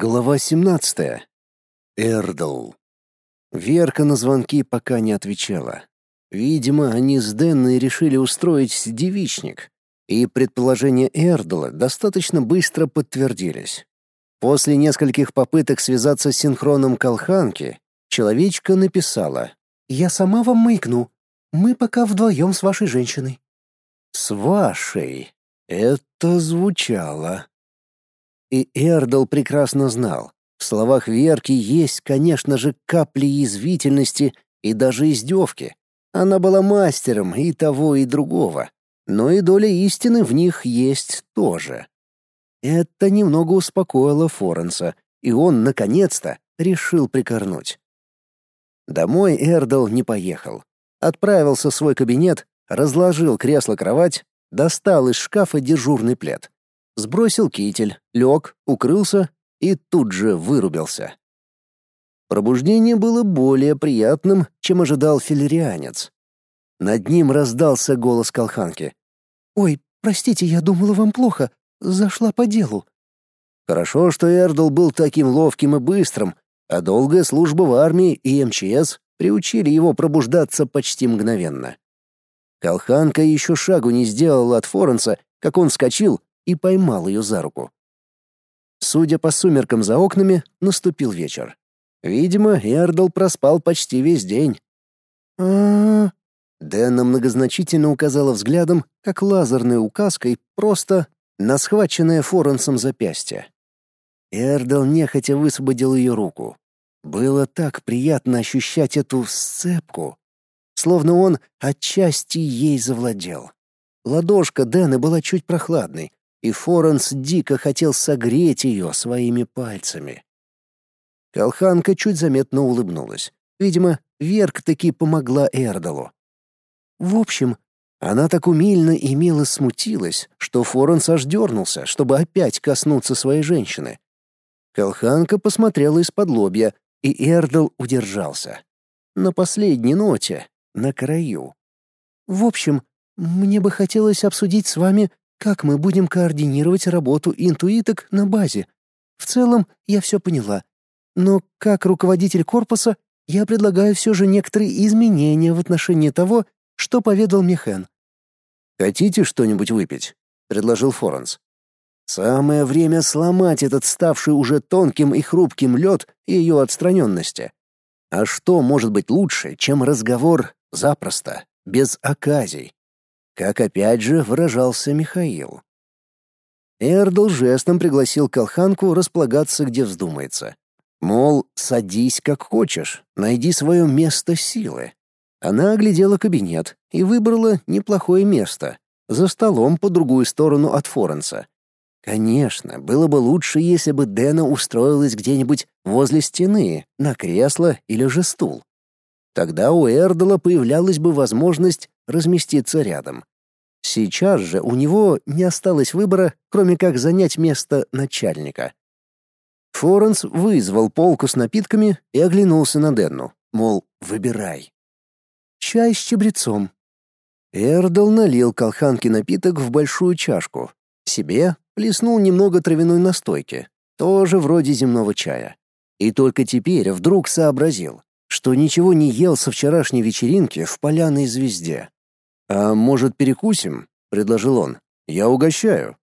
Глава 17. Эрдл. Верка на звонки пока не отвечала. Видимо, они с Денной решили устроить девичник, и предположения Эрдла достаточно быстро подтвердились. После нескольких попыток связаться с синхроном колханки, человечка написала «Я сама вам маякну. Мы пока вдвоем с вашей женщиной». «С вашей?» Это звучало. И Эрдл прекрасно знал, в словах Верки есть, конечно же, капли язвительности и даже издевки. Она была мастером и того, и другого, но и доля истины в них есть тоже. Это немного успокоило Форенса, и он, наконец-то, решил прикорнуть. Домой Эрдл не поехал. Отправился в свой кабинет, разложил кресло-кровать, достал из шкафа дежурный плед. Сбросил китель, лег, укрылся и тут же вырубился. Пробуждение было более приятным, чем ожидал филерианец. Над ним раздался голос колханки. «Ой, простите, я думала, вам плохо. Зашла по делу». Хорошо, что Эрдл был таким ловким и быстрым, а долгая служба в армии и МЧС приучили его пробуждаться почти мгновенно. Колханка еще шагу не сделала от Форенса, как он вскочил и поймал ее за руку. Судя по сумеркам за окнами, наступил вечер. Видимо, Эрдл проспал почти весь день. а Дэнна многозначительно указала взглядом, как лазерной указкой, просто на схваченное Форенсом запястье. Эрдл нехотя высвободил ее руку. Было так приятно ощущать эту сцепку, словно он отчасти ей завладел. Ладошка Дэна была чуть прохладной, и Форенс дико хотел согреть ее своими пальцами. Колханка чуть заметно улыбнулась. Видимо, Верк таки помогла Эрдалу. В общем, она так умильно и мило смутилась, что Форенс аж дернулся, чтобы опять коснуться своей женщины. Колханка посмотрела из-под лобья, и Эрдал удержался. На последней ноте, на краю. В общем, мне бы хотелось обсудить с вами, как мы будем координировать работу интуиток на базе. В целом, я все поняла. Но как руководитель корпуса я предлагаю все же некоторые изменения в отношении того, что поведал Михен. «Хотите что-нибудь выпить?» — предложил Форенс. «Самое время сломать этот ставший уже тонким и хрупким лед ее отстраненности. А что может быть лучше, чем разговор запросто, без оказий?» Как опять же выражался Михаил. Эрдл жестом пригласил Колханку располагаться, где вздумается. Мол, садись как хочешь, найди свое место силы. Она оглядела кабинет и выбрала неплохое место, за столом по другую сторону от Форенса. Конечно, было бы лучше, если бы Дэна устроилась где-нибудь возле стены, на кресло или же стул. Тогда у Эрдала появлялась бы возможность разместиться рядом. Сейчас же у него не осталось выбора, кроме как занять место начальника. Форенс вызвал полку с напитками и оглянулся на Денну, мол, выбирай. Чай с чабрецом. Эрдл налил колханке напиток в большую чашку. Себе плеснул немного травяной настойки, тоже вроде земного чая. И только теперь вдруг сообразил, что ничего не ел со вчерашней вечеринки в поляной звезде. «А может, перекусим?» — предложил он. «Я угощаю».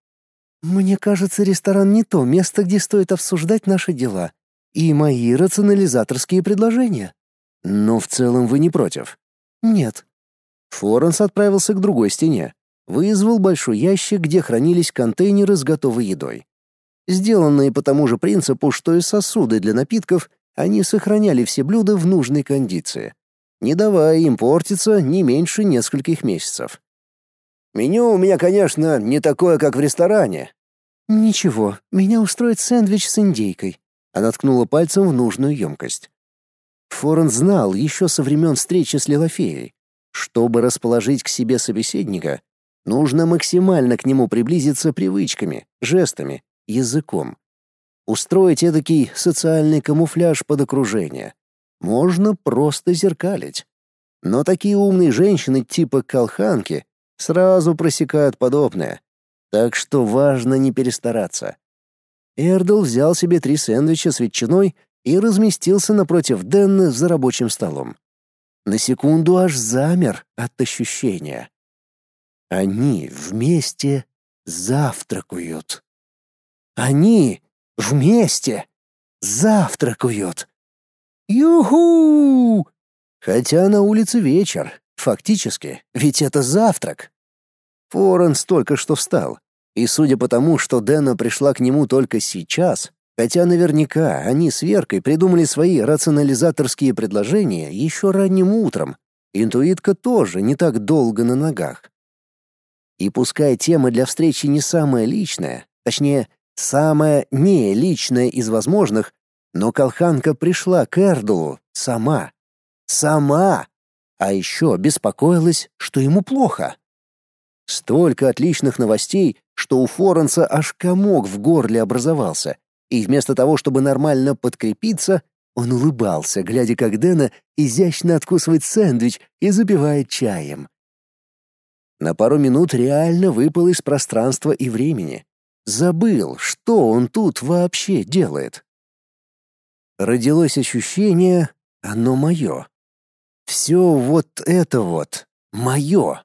«Мне кажется, ресторан не то место, где стоит обсуждать наши дела и мои рационализаторские предложения». «Но в целом вы не против?» «Нет». Флоренс отправился к другой стене. Вызвал большой ящик, где хранились контейнеры с готовой едой. Сделанные по тому же принципу, что и сосуды для напитков, они сохраняли все блюда в нужной кондиции, не давая им портиться не меньше нескольких месяцев. «Меню у меня, конечно, не такое, как в ресторане». «Ничего, меня устроит сэндвич с индейкой». Она ткнула пальцем в нужную емкость. Форен знал еще со времен встречи с Лилофеей. Чтобы расположить к себе собеседника, нужно максимально к нему приблизиться привычками, жестами, языком. Устроить эдакий социальный камуфляж под окружение. Можно просто зеркалить. Но такие умные женщины типа Колханки сразу просекают подобное. Так что важно не перестараться. Эрдл взял себе три сэндвича с ветчиной и разместился напротив Денны за рабочим столом. На секунду аж замер от ощущения. Они вместе завтракают. Они вместе завтракают. Юху! Хотя на улице вечер, фактически, ведь это завтрак. Форенс только что встал, и судя по тому, что Дэна пришла к нему только сейчас, хотя наверняка они с Веркой придумали свои рационализаторские предложения еще ранним утром, интуитка тоже не так долго на ногах. И пускай тема для встречи не самая личная, точнее, самая не личная из возможных, но Колханка пришла к Эрдулу сама. Сама! А еще беспокоилась, что ему плохо. Столько отличных новостей, что у Форенса аж комок в горле образовался, и вместо того, чтобы нормально подкрепиться, он улыбался, глядя, как Дэна изящно откусывает сэндвич и запивает чаем. На пару минут реально выпал из пространства и времени. Забыл, что он тут вообще делает. Родилось ощущение, оно мое. Все вот это вот мое.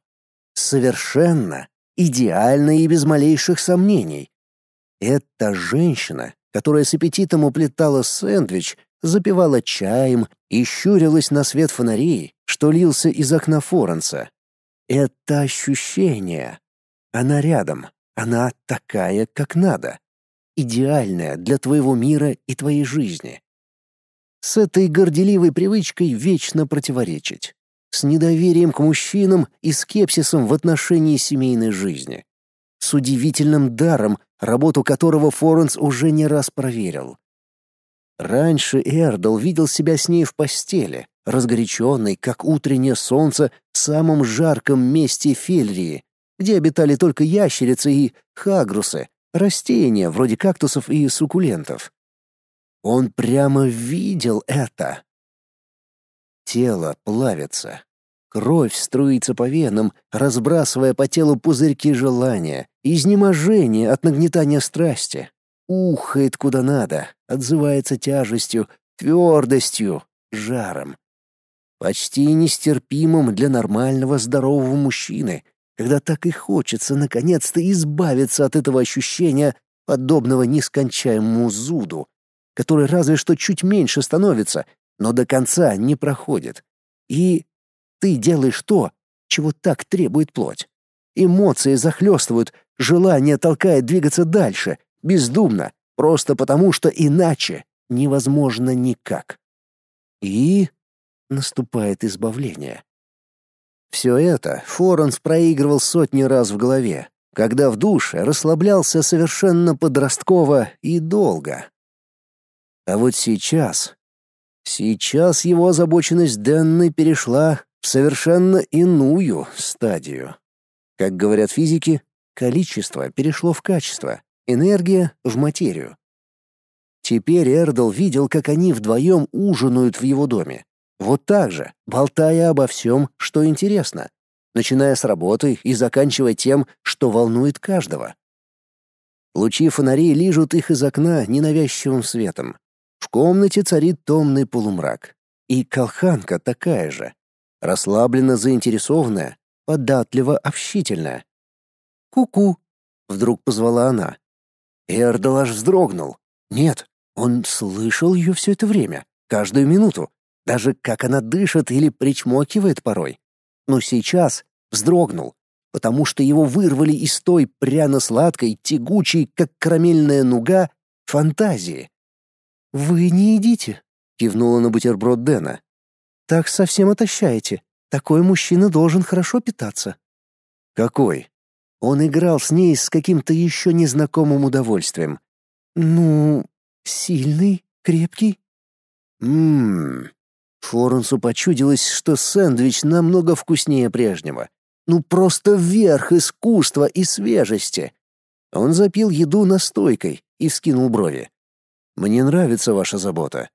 Совершенно, идеально и без малейших сомнений. Это женщина, которая с аппетитом уплетала сэндвич, запивала чаем и щурилась на свет фонарей, что лился из окна Форенса. Это ощущение. Она рядом. Она такая, как надо. Идеальная для твоего мира и твоей жизни. С этой горделивой привычкой вечно противоречить. С недоверием к мужчинам и скепсисом в отношении семейной жизни. С удивительным даром, работу которого Форенс уже не раз проверил. Раньше Эрдл видел себя с ней в постели, разгоряченный, как утреннее солнце, в самом жарком месте Фельрии, где обитали только ящерицы и хагрусы, растения вроде кактусов и суккулентов. Он прямо видел это. Тело плавится. Кровь струится по венам, разбрасывая по телу пузырьки желания, изнеможения от нагнетания страсти. Ухает куда надо, отзывается тяжестью, твердостью, жаром почти нестерпимым для нормального здорового мужчины, когда так и хочется наконец-то избавиться от этого ощущения, подобного нескончаемому зуду, который разве что чуть меньше становится, но до конца не проходит. И ты делаешь то, чего так требует плоть. Эмоции захлестывают, желание толкает двигаться дальше, бездумно, просто потому что иначе невозможно никак. И наступает избавление. Все это Форенс проигрывал сотни раз в голове, когда в душе расслаблялся совершенно подростково и долго. А вот сейчас... Сейчас его озабоченность Денны перешла в совершенно иную стадию. Как говорят физики, количество перешло в качество, энергия — в материю. Теперь Эрдл видел, как они вдвоем ужинают в его доме, вот так же, болтая обо всем, что интересно, начиная с работы и заканчивая тем, что волнует каждого. Лучи фонарей лижут их из окна ненавязчивым светом. В комнате царит томный полумрак. И колханка такая же. Расслабленно заинтересованная, податливо общительная. «Ку-ку!» — вдруг позвала она. Эрдал аж вздрогнул. Нет, он слышал ее все это время, каждую минуту, даже как она дышит или причмокивает порой. Но сейчас вздрогнул, потому что его вырвали из той пряно-сладкой, тягучей, как карамельная нуга, фантазии. «Вы не едите», — кивнула на бутерброд Дэна. «Так совсем отощаете. Такой мужчина должен хорошо питаться». «Какой?» Он играл с ней с каким-то еще незнакомым удовольствием. «Ну, сильный, крепкий». «Ммм, Форенсу почудилось, что сэндвич намного вкуснее прежнего. Ну просто верх искусства и свежести. Он запил еду настойкой и вскинул брови. «Мне нравится ваша забота».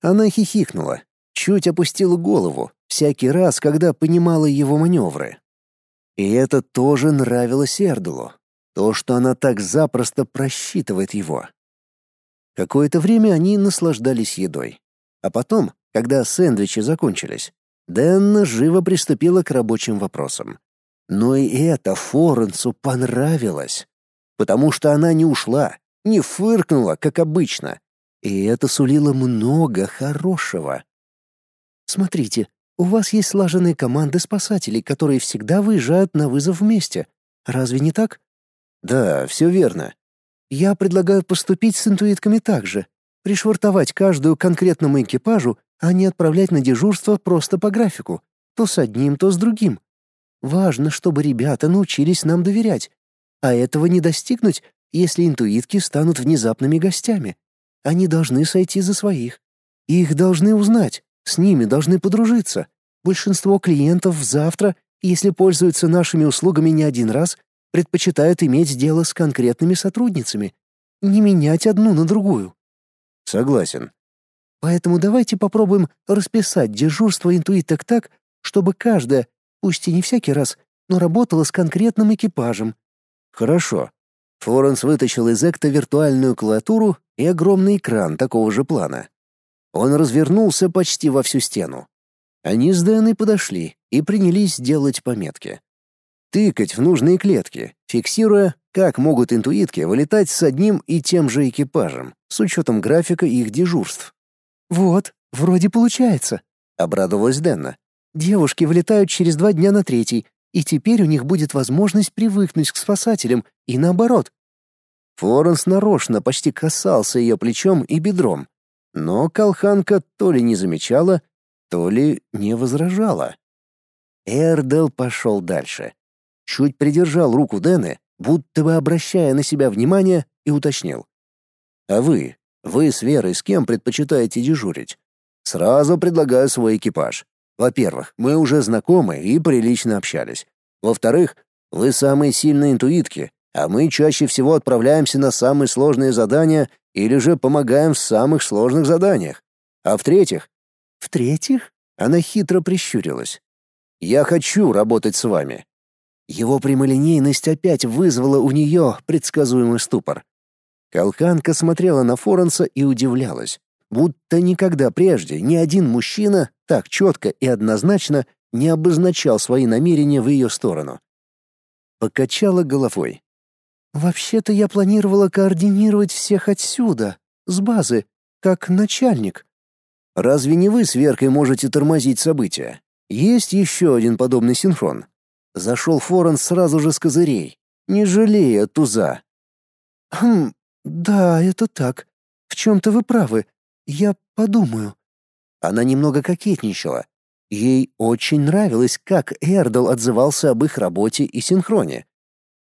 Она хихикнула, чуть опустила голову, всякий раз, когда понимала его маневры. И это тоже нравилось Эрдулу. То, что она так запросто просчитывает его. Какое-то время они наслаждались едой. А потом, когда сэндвичи закончились, Дэнна живо приступила к рабочим вопросам. Но и это Форенсу понравилось, потому что она не ушла, не фыркнула, как обычно, и это сулило много хорошего. «Смотрите, у вас есть слаженные команды спасателей, которые всегда выезжают на вызов вместе. Разве не так?» «Да, все верно. Я предлагаю поступить с интуитками так же, пришвартовать каждую конкретному экипажу, а не отправлять на дежурство просто по графику, то с одним, то с другим. Важно, чтобы ребята научились нам доверять, а этого не достигнуть, если интуитки станут внезапными гостями. Они должны сойти за своих. Их должны узнать, с ними должны подружиться. Большинство клиентов завтра, если пользуются нашими услугами не один раз, предпочитают иметь дело с конкретными сотрудницами, не менять одну на другую. Согласен. Поэтому давайте попробуем расписать дежурство интуиток так, чтобы каждая, пусть и не всякий раз, но работала с конкретным экипажем. Хорошо. Флоренс вытащил из Экта виртуальную клавиатуру и огромный экран такого же плана. Он развернулся почти во всю стену. Они с Дэной подошли и принялись делать пометки тыкать в нужные клетки, фиксируя, как могут интуитки вылетать с одним и тем же экипажем, с учетом графика их дежурств. «Вот, вроде получается», — обрадовалась Денна. «Девушки вылетают через два дня на третий, и теперь у них будет возможность привыкнуть к спасателям, и наоборот». Флоренс нарочно почти касался ее плечом и бедром, но колханка то ли не замечала, то ли не возражала. Эрдел пошел дальше чуть придержал руку Дэны, будто бы обращая на себя внимание, и уточнил. «А вы? Вы с Верой с кем предпочитаете дежурить? Сразу предлагаю свой экипаж. Во-первых, мы уже знакомы и прилично общались. Во-вторых, вы самые сильные интуитки, а мы чаще всего отправляемся на самые сложные задания или же помогаем в самых сложных заданиях. А в-третьих... В-третьих, она хитро прищурилась. Я хочу работать с вами. Его прямолинейность опять вызвала у нее предсказуемый ступор. Колханка смотрела на Форенса и удивлялась, будто никогда прежде ни один мужчина так четко и однозначно не обозначал свои намерения в ее сторону. Покачала головой. «Вообще-то я планировала координировать всех отсюда, с базы, как начальник». «Разве не вы с Веркой можете тормозить события? Есть еще один подобный синхрон. Зашел Форен сразу же с козырей, не жалея туза. «Хм, да, это так. В чем-то вы правы. Я подумаю». Она немного кокетничала. Ей очень нравилось, как Эрдл отзывался об их работе и синхроне.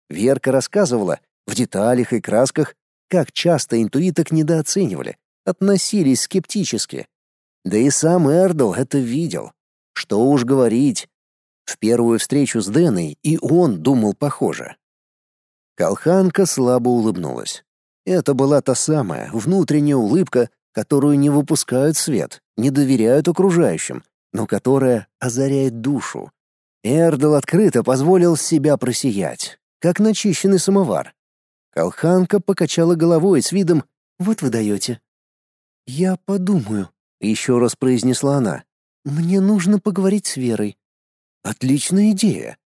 Верка рассказывала в деталях и красках, как часто интуиток недооценивали, относились скептически. Да и сам Эрдл это видел. Что уж говорить, в первую встречу с Дэной и он думал похоже. Колханка слабо улыбнулась. Это была та самая внутренняя улыбка, которую не выпускают свет, не доверяют окружающим, но которая озаряет душу. Эрдл открыто позволил себя просиять, как начищенный самовар. Колханка покачала головой с видом «Вот вы даете». «Я подумаю», — еще раз произнесла она. «Мне нужно поговорить с Верой. Отличная идея.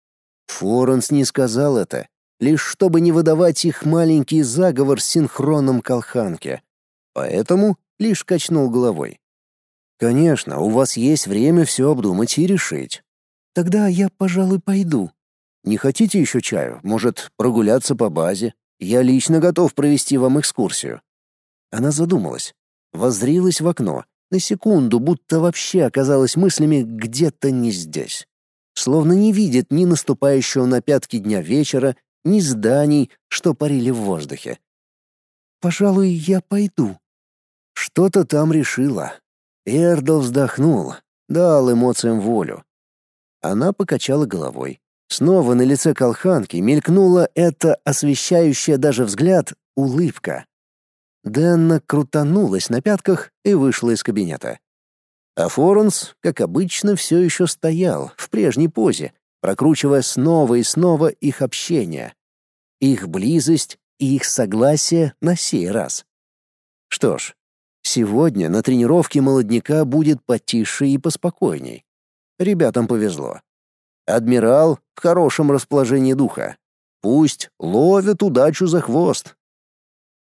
Форенс не сказал это, лишь чтобы не выдавать их маленький заговор с синхроном колханки. Поэтому лишь качнул головой. Конечно, у вас есть время все обдумать и решить. Тогда я, пожалуй, пойду. Не хотите еще чаю? Может, прогуляться по базе? Я лично готов провести вам экскурсию. Она задумалась, воззрилась в окно, на секунду, будто вообще оказалась мыслями где-то не здесь словно не видит ни наступающего на пятки дня вечера, ни зданий, что парили в воздухе. «Пожалуй, я пойду». Что-то там решила. Эрдл вздохнул, дал эмоциям волю. Она покачала головой. Снова на лице колханки мелькнула эта освещающая даже взгляд улыбка. Дэнна крутанулась на пятках и вышла из кабинета. А Форенс, как обычно, все еще стоял в прежней позе, прокручивая снова и снова их общение, их близость и их согласие на сей раз. Что ж, сегодня на тренировке молодняка будет потише и поспокойней. Ребятам повезло. Адмирал в хорошем расположении духа. Пусть ловят удачу за хвост.